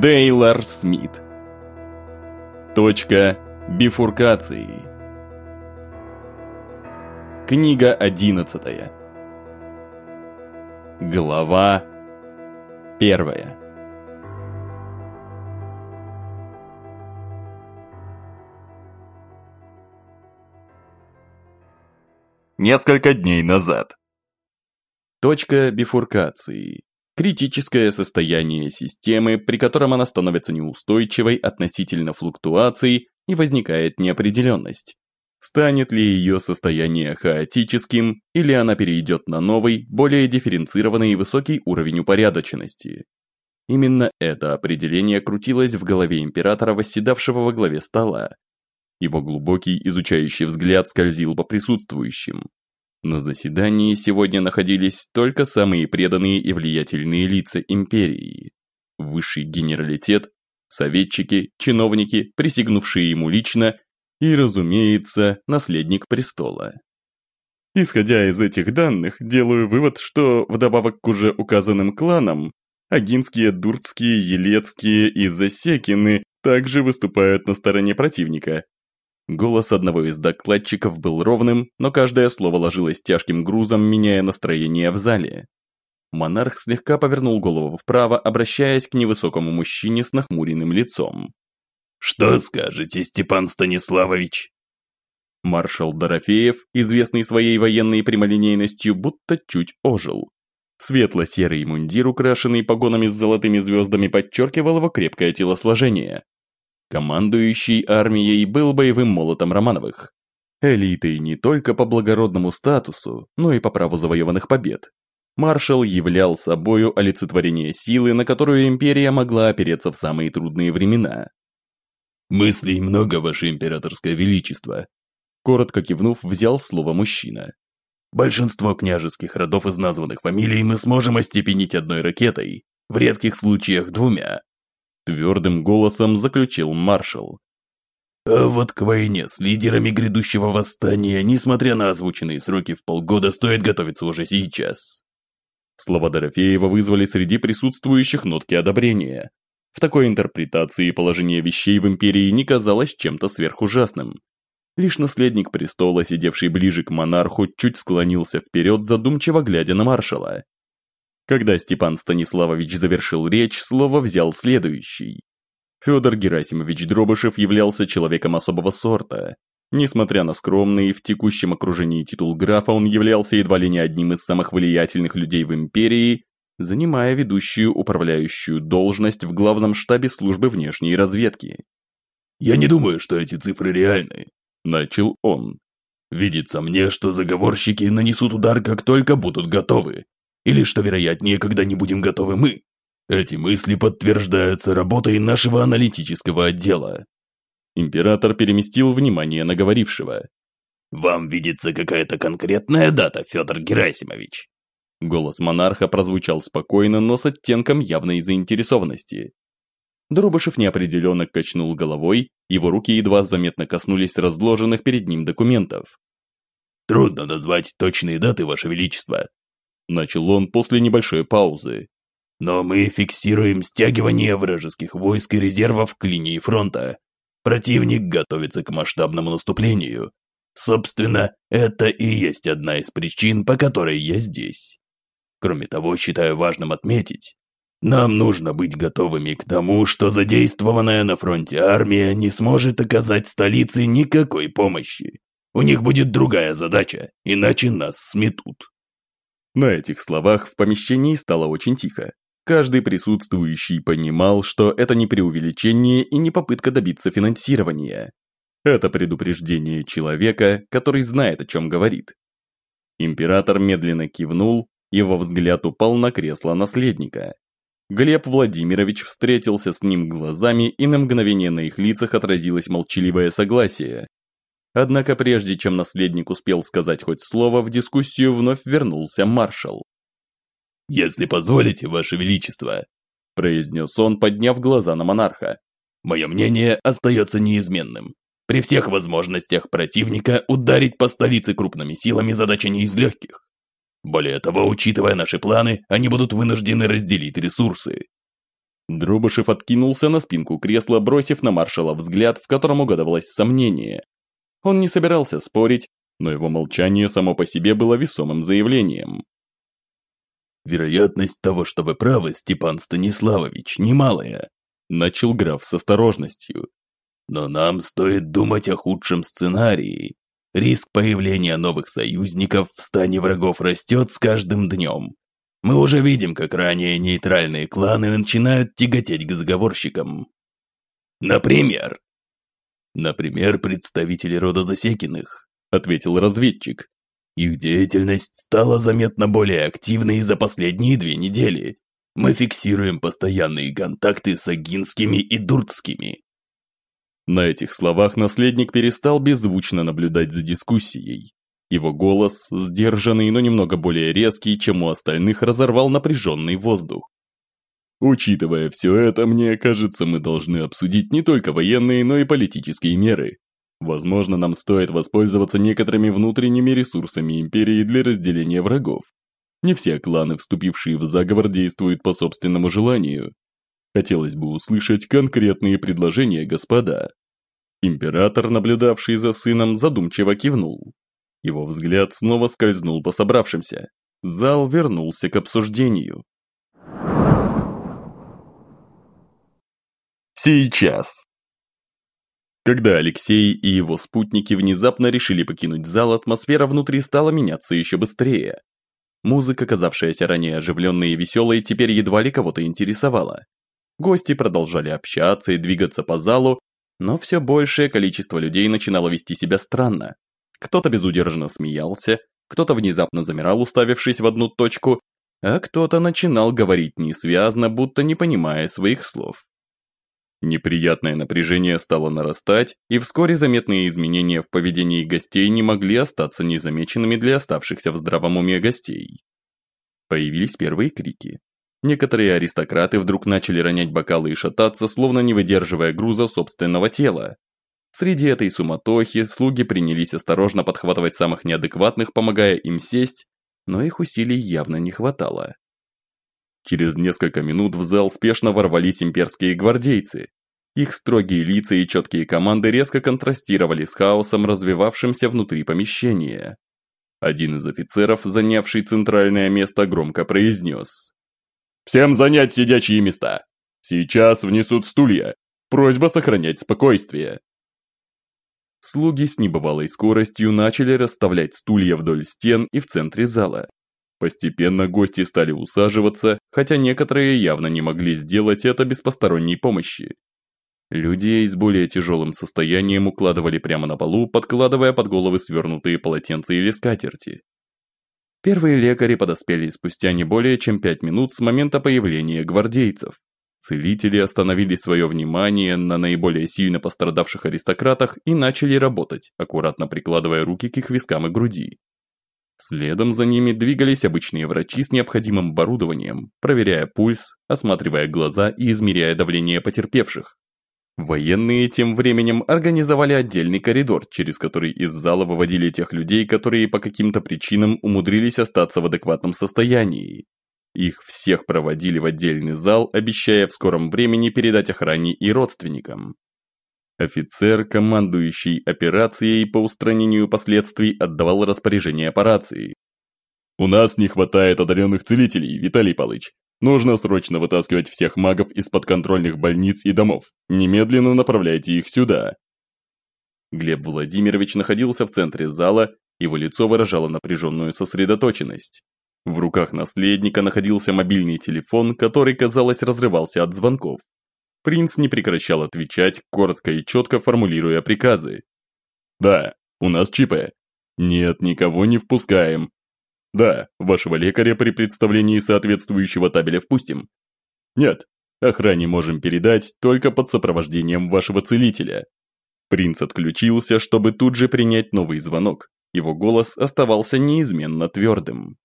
Дейлар Смит. Точка бифуркации. Книга одиннадцатая. Глава первая. Несколько дней назад. Точка бифуркации. Критическое состояние системы, при котором она становится неустойчивой относительно флуктуаций и возникает неопределенность. Станет ли ее состояние хаотическим, или она перейдет на новый, более дифференцированный и высокий уровень упорядоченности. Именно это определение крутилось в голове императора, восседавшего во главе стола. Его глубокий изучающий взгляд скользил по присутствующим. На заседании сегодня находились только самые преданные и влиятельные лица империи. Высший генералитет, советчики, чиновники, присягнувшие ему лично и, разумеется, наследник престола. Исходя из этих данных, делаю вывод, что вдобавок к уже указанным кланам, Агинские, Дурцкие, Елецкие и Засекины также выступают на стороне противника, Голос одного из докладчиков был ровным, но каждое слово ложилось тяжким грузом, меняя настроение в зале. Монарх слегка повернул голову вправо, обращаясь к невысокому мужчине с нахмуренным лицом. «Что скажете, Степан Станиславович?» Маршал Дорофеев, известный своей военной прямолинейностью, будто чуть ожил. Светло-серый мундир, украшенный погонами с золотыми звездами, подчеркивал его крепкое телосложение. Командующий армией был боевым молотом Романовых. Элитой не только по благородному статусу, но и по праву завоеванных побед. Маршал являл собою олицетворение силы, на которую империя могла опереться в самые трудные времена. «Мыслей много, ваше императорское величество», коротко кивнув, взял слово мужчина. «Большинство княжеских родов из названных фамилий мы сможем остепенить одной ракетой, в редких случаях двумя. Твердым голосом заключил маршал. А вот к войне с лидерами грядущего восстания, несмотря на озвученные сроки в полгода, стоит готовиться уже сейчас. Слова Дорофеева вызвали среди присутствующих нотки одобрения. В такой интерпретации положение вещей в империи не казалось чем-то сверхужасным. Лишь наследник престола, сидевший ближе к монарху, чуть склонился вперед, задумчиво глядя на маршала. Когда Степан Станиславович завершил речь, слово взял следующий. Федор Герасимович Дробышев являлся человеком особого сорта. Несмотря на скромный в текущем окружении титул графа, он являлся едва ли не одним из самых влиятельных людей в империи, занимая ведущую управляющую должность в главном штабе службы внешней разведки. «Я не думаю, что эти цифры реальны», – начал он. «Видится мне, что заговорщики нанесут удар, как только будут готовы. Или, что вероятнее, когда не будем готовы мы. Эти мысли подтверждаются работой нашего аналитического отдела. Император переместил внимание на говорившего. «Вам видится какая-то конкретная дата, Федор Герасимович?» Голос монарха прозвучал спокойно, но с оттенком явной заинтересованности. Дробышев неопределенно качнул головой, его руки едва заметно коснулись разложенных перед ним документов. «Трудно назвать точные даты, Ваше Величество. Начал он после небольшой паузы. Но мы фиксируем стягивание вражеских войск и резервов к линии фронта. Противник готовится к масштабному наступлению. Собственно, это и есть одна из причин, по которой я здесь. Кроме того, считаю важным отметить, нам нужно быть готовыми к тому, что задействованная на фронте армия не сможет оказать столице никакой помощи. У них будет другая задача, иначе нас сметут. На этих словах в помещении стало очень тихо. Каждый присутствующий понимал, что это не преувеличение и не попытка добиться финансирования. Это предупреждение человека, который знает, о чем говорит. Император медленно кивнул, его взгляд упал на кресло наследника. Глеб Владимирович встретился с ним глазами, и на мгновение на их лицах отразилось молчаливое согласие, Однако прежде чем наследник успел сказать хоть слово, в дискуссию вновь вернулся маршал. «Если позволите, Ваше Величество», – произнес он, подняв глаза на монарха, – «мое мнение остается неизменным. При всех возможностях противника ударить по столице крупными силами задача не из легких. Более того, учитывая наши планы, они будут вынуждены разделить ресурсы. Дробышев откинулся на спинку кресла, бросив на маршала взгляд, в котором угадывалось сомнение. Он не собирался спорить, но его молчание само по себе было весомым заявлением. «Вероятность того, что вы правы, Степан Станиславович, немалая», начал граф с осторожностью. «Но нам стоит думать о худшем сценарии. Риск появления новых союзников в стане врагов растет с каждым днем. Мы уже видим, как ранее нейтральные кланы начинают тяготеть к заговорщикам. Например? Например, представители рода Засекиных, ответил разведчик. Их деятельность стала заметно более активной за последние две недели. Мы фиксируем постоянные контакты с агинскими и дуртскими. На этих словах наследник перестал беззвучно наблюдать за дискуссией. Его голос, сдержанный, но немного более резкий, чем у остальных, разорвал напряженный воздух. Учитывая все это, мне кажется, мы должны обсудить не только военные, но и политические меры. Возможно, нам стоит воспользоваться некоторыми внутренними ресурсами Империи для разделения врагов. Не все кланы, вступившие в заговор, действуют по собственному желанию. Хотелось бы услышать конкретные предложения, господа. Император, наблюдавший за сыном, задумчиво кивнул. Его взгляд снова скользнул по собравшимся. Зал вернулся к обсуждению. Сейчас. Когда Алексей и его спутники внезапно решили покинуть зал, атмосфера внутри стала меняться еще быстрее. Музыка, казавшаяся ранее оживленной и веселой, теперь едва ли кого-то интересовала. Гости продолжали общаться и двигаться по залу, но все большее количество людей начинало вести себя странно. Кто-то безудержно смеялся, кто-то внезапно замирал, уставившись в одну точку, а кто-то начинал говорить несвязно, будто не понимая своих слов. Неприятное напряжение стало нарастать, и вскоре заметные изменения в поведении гостей не могли остаться незамеченными для оставшихся в здравом уме гостей. Появились первые крики. Некоторые аристократы вдруг начали ронять бокалы и шататься, словно не выдерживая груза собственного тела, Среди этой суматохи слуги принялись осторожно подхватывать самых неадекватных, помогая им сесть, но их усилий явно не хватало. Через несколько минут в зал спешно ворвались имперские гвардейцы. Их строгие лица и четкие команды резко контрастировали с хаосом, развивавшимся внутри помещения. Один из офицеров, занявший центральное место, громко произнес. «Всем занять сидячие места! Сейчас внесут стулья! Просьба сохранять спокойствие!» Слуги с небывалой скоростью начали расставлять стулья вдоль стен и в центре зала. Постепенно гости стали усаживаться, хотя некоторые явно не могли сделать это без посторонней помощи. Людей с более тяжелым состоянием укладывали прямо на полу, подкладывая под головы свернутые полотенца или скатерти. Первые лекари подоспели спустя не более чем пять минут с момента появления гвардейцев. Целители остановили свое внимание на наиболее сильно пострадавших аристократах и начали работать, аккуратно прикладывая руки к их вискам и груди. Следом за ними двигались обычные врачи с необходимым оборудованием, проверяя пульс, осматривая глаза и измеряя давление потерпевших. Военные тем временем организовали отдельный коридор, через который из зала выводили тех людей, которые по каким-то причинам умудрились остаться в адекватном состоянии, их всех проводили в отдельный зал, обещая в скором времени передать охране и родственникам. Офицер, командующий операцией по устранению последствий, отдавал распоряжение операции. «У нас не хватает одаренных целителей, Виталий Палыч. Нужно срочно вытаскивать всех магов из подконтрольных больниц и домов. Немедленно направляйте их сюда». Глеб Владимирович находился в центре зала, его лицо выражало напряженную сосредоточенность. В руках наследника находился мобильный телефон, который, казалось, разрывался от звонков. Принц не прекращал отвечать, коротко и четко формулируя приказы. «Да, у нас ЧП. Нет, никого не впускаем. Да, вашего лекаря при представлении соответствующего табеля впустим. Нет, охране можем передать только под сопровождением вашего целителя». Принц отключился, чтобы тут же принять новый звонок. Его голос оставался неизменно твердым.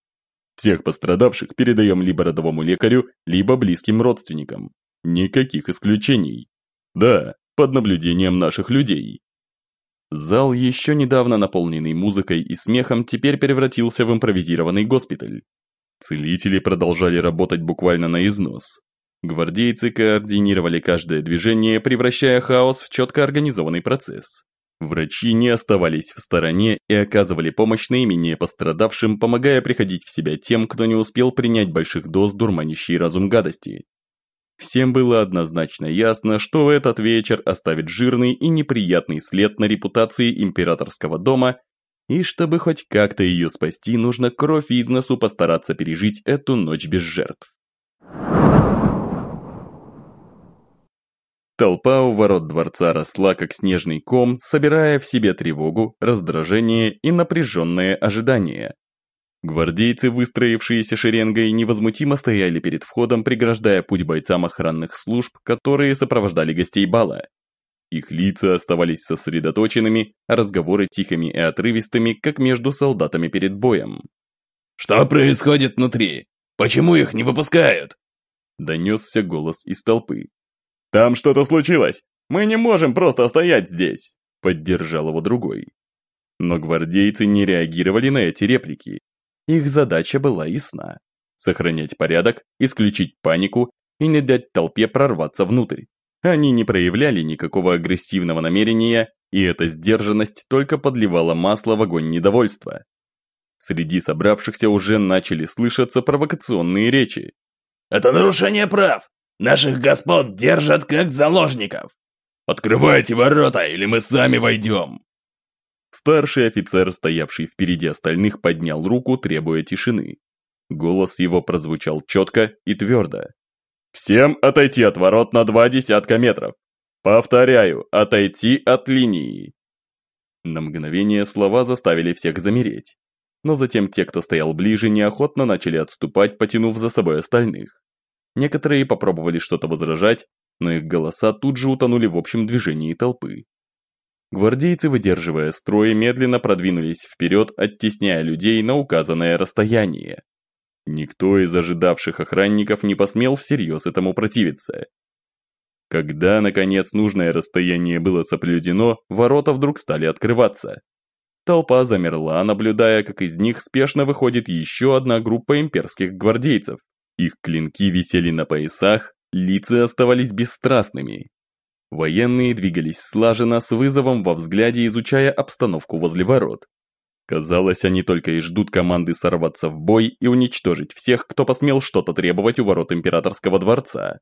Всех пострадавших передаем либо родовому лекарю, либо близким родственникам. Никаких исключений. Да, под наблюдением наших людей. Зал, еще недавно наполненный музыкой и смехом, теперь превратился в импровизированный госпиталь. Целители продолжали работать буквально на износ. Гвардейцы координировали каждое движение, превращая хаос в четко организованный процесс. Врачи не оставались в стороне и оказывали помощь наименее пострадавшим, помогая приходить в себя тем, кто не успел принять больших доз дурманящей разум гадости. Всем было однозначно ясно, что этот вечер оставит жирный и неприятный след на репутации императорского дома, и чтобы хоть как-то ее спасти, нужно кровь из носу постараться пережить эту ночь без жертв. Толпа у ворот дворца росла как снежный ком, собирая в себе тревогу, раздражение и напряженное ожидание. Гвардейцы, выстроившиеся шеренгой, невозмутимо стояли перед входом, преграждая путь бойцам охранных служб, которые сопровождали гостей бала. Их лица оставались сосредоточенными, а разговоры тихими и отрывистыми, как между солдатами перед боем. «Что происходит внутри? Почему их не выпускают?» Донесся голос из толпы. «Там что-то случилось! Мы не можем просто стоять здесь!» Поддержал его другой. Но гвардейцы не реагировали на эти реплики. Их задача была ясна. Сохранять порядок, исключить панику и не дать толпе прорваться внутрь. Они не проявляли никакого агрессивного намерения, и эта сдержанность только подливала масло в огонь недовольства. Среди собравшихся уже начали слышаться провокационные речи. «Это нарушение прав! Наших господ держат как заложников! Открывайте ворота, или мы сами войдем!» Старший офицер, стоявший впереди остальных, поднял руку, требуя тишины. Голос его прозвучал четко и твердо. «Всем отойти от ворот на два десятка метров! Повторяю, отойти от линии!» На мгновение слова заставили всех замереть. Но затем те, кто стоял ближе, неохотно начали отступать, потянув за собой остальных. Некоторые попробовали что-то возражать, но их голоса тут же утонули в общем движении толпы. Гвардейцы, выдерживая строй, медленно продвинулись вперед, оттесняя людей на указанное расстояние. Никто из ожидавших охранников не посмел всерьез этому противиться. Когда, наконец, нужное расстояние было соблюдено, ворота вдруг стали открываться. Толпа замерла, наблюдая, как из них спешно выходит еще одна группа имперских гвардейцев. Их клинки висели на поясах, лица оставались бесстрастными, Военные двигались слаженно, с вызовом во взгляде, изучая обстановку возле ворот. Казалось, они только и ждут команды сорваться в бой и уничтожить всех, кто посмел что-то требовать у ворот императорского дворца.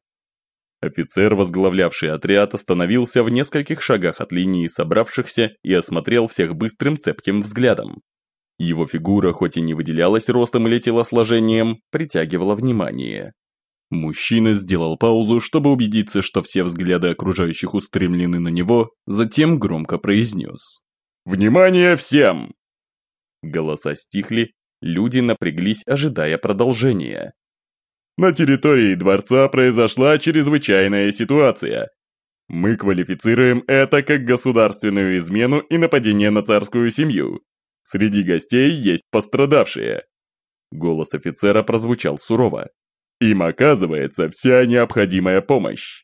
Офицер, возглавлявший отряд, остановился в нескольких шагах от линии собравшихся и осмотрел всех быстрым цепким взглядом. Его фигура, хоть и не выделялась ростом или телосложением, притягивала внимание. Мужчина сделал паузу, чтобы убедиться, что все взгляды окружающих устремлены на него, затем громко произнес. «Внимание всем!» Голоса стихли, люди напряглись, ожидая продолжения. На территории дворца произошла чрезвычайная ситуация. Мы квалифицируем это как государственную измену и нападение на царскую семью. Среди гостей есть пострадавшие. Голос офицера прозвучал сурово. Им оказывается вся необходимая помощь.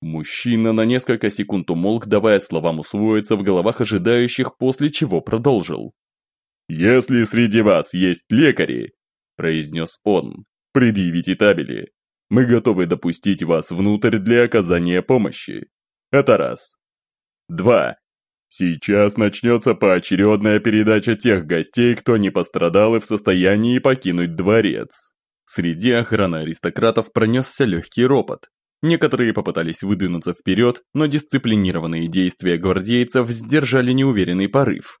Мужчина на несколько секунд умолк, давая словам усвоиться в головах ожидающих, после чего продолжил. «Если среди вас есть лекари», – произнес он, – «предъявите табели. Мы готовы допустить вас внутрь для оказания помощи. Это раз. Два. Сейчас начнется поочередная передача тех гостей, кто не пострадал и в состоянии покинуть дворец. Среди охраны аристократов пронесся легкий ропот. Некоторые попытались выдвинуться вперед, но дисциплинированные действия гвардейцев сдержали неуверенный порыв.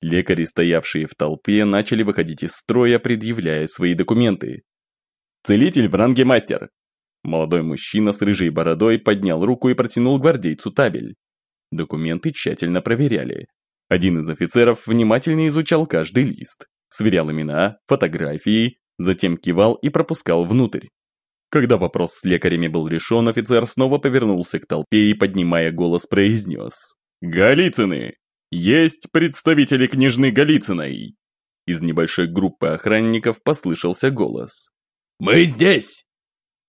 Лекари, стоявшие в толпе, начали выходить из строя, предъявляя свои документы. «Целитель в ранге мастер!» Молодой мужчина с рыжей бородой поднял руку и протянул гвардейцу табель. Документы тщательно проверяли. Один из офицеров внимательно изучал каждый лист, сверял имена, фотографии, затем кивал и пропускал внутрь. Когда вопрос с лекарями был решен, офицер снова повернулся к толпе и, поднимая голос, произнес. «Голицыны! Есть представители княжны Голицыной!» Из небольшой группы охранников послышался голос. «Мы здесь!»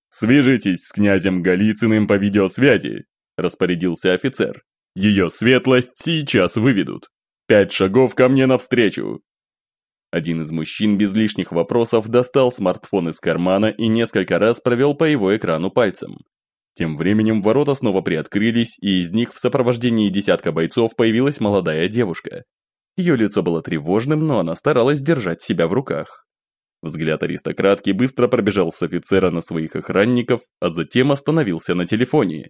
«Свяжитесь с князем Голицыным по видеосвязи», распорядился офицер. «Ее светлость сейчас выведут. Пять шагов ко мне навстречу. Один из мужчин без лишних вопросов достал смартфон из кармана и несколько раз провел по его экрану пальцем. Тем временем ворота снова приоткрылись, и из них в сопровождении десятка бойцов появилась молодая девушка. Ее лицо было тревожным, но она старалась держать себя в руках. Взгляд аристократки быстро пробежал с офицера на своих охранников, а затем остановился на телефоне.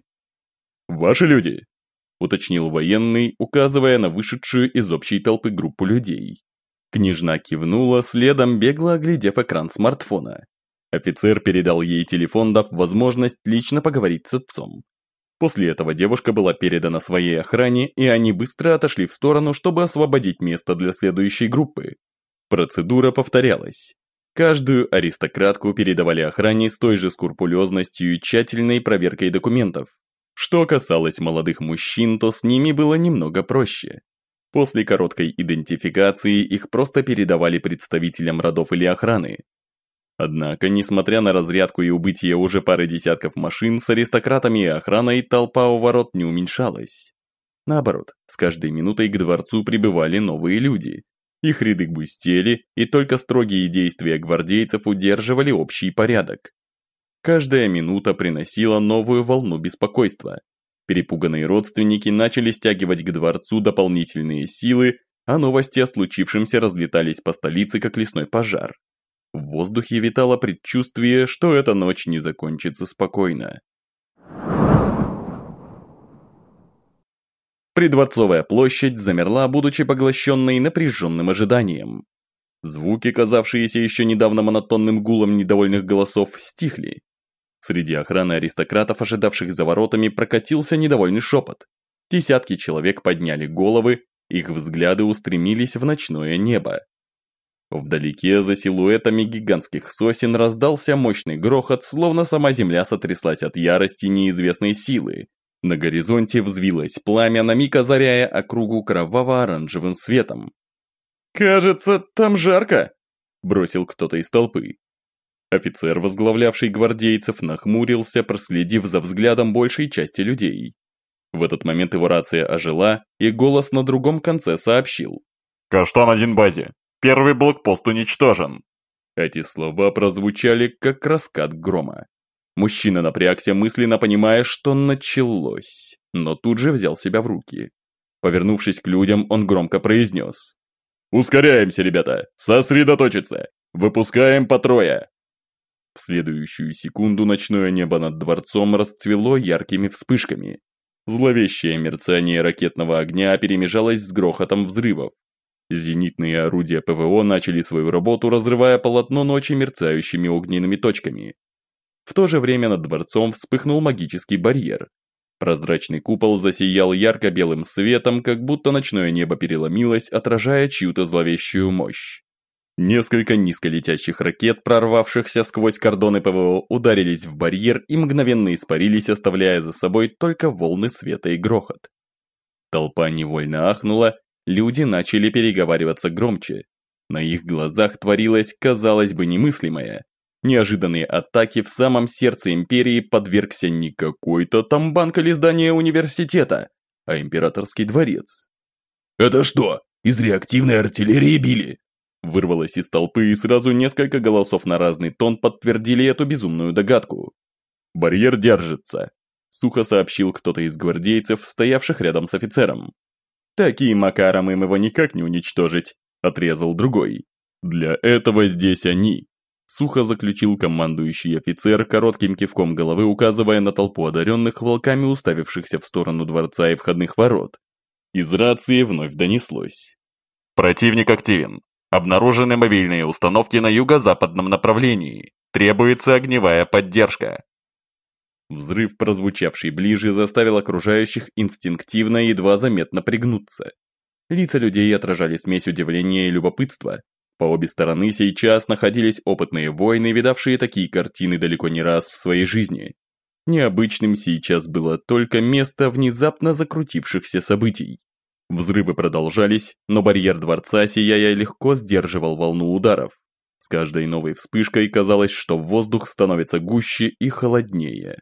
«Ваши люди!» – уточнил военный, указывая на вышедшую из общей толпы группу людей. Княжна кивнула, следом бегло оглядев экран смартфона. Офицер передал ей телефон, дав возможность лично поговорить с отцом. После этого девушка была передана своей охране, и они быстро отошли в сторону, чтобы освободить место для следующей группы. Процедура повторялась. Каждую аристократку передавали охране с той же скрупулезностью и тщательной проверкой документов. Что касалось молодых мужчин, то с ними было немного проще. После короткой идентификации их просто передавали представителям родов или охраны. Однако, несмотря на разрядку и убытие уже пары десятков машин, с аристократами и охраной толпа у ворот не уменьшалась. Наоборот, с каждой минутой к дворцу прибывали новые люди. Их ряды густели, и только строгие действия гвардейцев удерживали общий порядок. Каждая минута приносила новую волну беспокойства. Перепуганные родственники начали стягивать к дворцу дополнительные силы, а новости о случившемся разлетались по столице, как лесной пожар. В воздухе витало предчувствие, что эта ночь не закончится спокойно. Придворцовая площадь замерла, будучи поглощенной напряженным ожиданием. Звуки, казавшиеся еще недавно монотонным гулом недовольных голосов, стихли. Среди охраны аристократов, ожидавших за воротами, прокатился недовольный шепот. Десятки человек подняли головы, их взгляды устремились в ночное небо. Вдалеке за силуэтами гигантских сосен раздался мощный грохот, словно сама земля сотряслась от ярости неизвестной силы. На горизонте взвилось пламя, на миг озаряя округу кроваво-оранжевым светом. «Кажется, там жарко!» – бросил кто-то из толпы. Офицер, возглавлявший гвардейцев, нахмурился, проследив за взглядом большей части людей. В этот момент его рация ожила, и голос на другом конце сообщил. «Каштан один базе. Первый блокпост уничтожен». Эти слова прозвучали, как раскат грома. Мужчина напрягся, мысленно понимая, что началось, но тут же взял себя в руки. Повернувшись к людям, он громко произнес. «Ускоряемся, ребята! Сосредоточиться! Выпускаем по трое! В следующую секунду ночное небо над дворцом расцвело яркими вспышками. Зловещее мерцание ракетного огня перемежалось с грохотом взрывов. Зенитные орудия ПВО начали свою работу, разрывая полотно ночи мерцающими огненными точками. В то же время над дворцом вспыхнул магический барьер. Прозрачный купол засиял ярко-белым светом, как будто ночное небо переломилось, отражая чью-то зловещую мощь. Несколько низколетящих ракет, прорвавшихся сквозь кордоны ПВО, ударились в барьер и мгновенно испарились, оставляя за собой только волны света и грохот. Толпа невольно ахнула, люди начали переговариваться громче. На их глазах творилось, казалось бы, немыслимое. Неожиданные атаки в самом сердце империи подвергся не какой-то там банк или здание университета, а императорский дворец. «Это что, из реактивной артиллерии били?» Вырвалось из толпы, и сразу несколько голосов на разный тон подтвердили эту безумную догадку. «Барьер держится», – сухо сообщил кто-то из гвардейцев, стоявших рядом с офицером. «Таким макаром им его никак не уничтожить», – отрезал другой. «Для этого здесь они», – сухо заключил командующий офицер, коротким кивком головы указывая на толпу одаренных волками, уставившихся в сторону дворца и входных ворот. Из рации вновь донеслось. «Противник активен. Обнаружены мобильные установки на юго-западном направлении. Требуется огневая поддержка. Взрыв, прозвучавший ближе, заставил окружающих инстинктивно едва заметно пригнуться. Лица людей отражали смесь удивления и любопытства. По обе стороны сейчас находились опытные воины, видавшие такие картины далеко не раз в своей жизни. Необычным сейчас было только место внезапно закрутившихся событий. Взрывы продолжались, но барьер дворца, сияя легко, сдерживал волну ударов. С каждой новой вспышкой казалось, что воздух становится гуще и холоднее.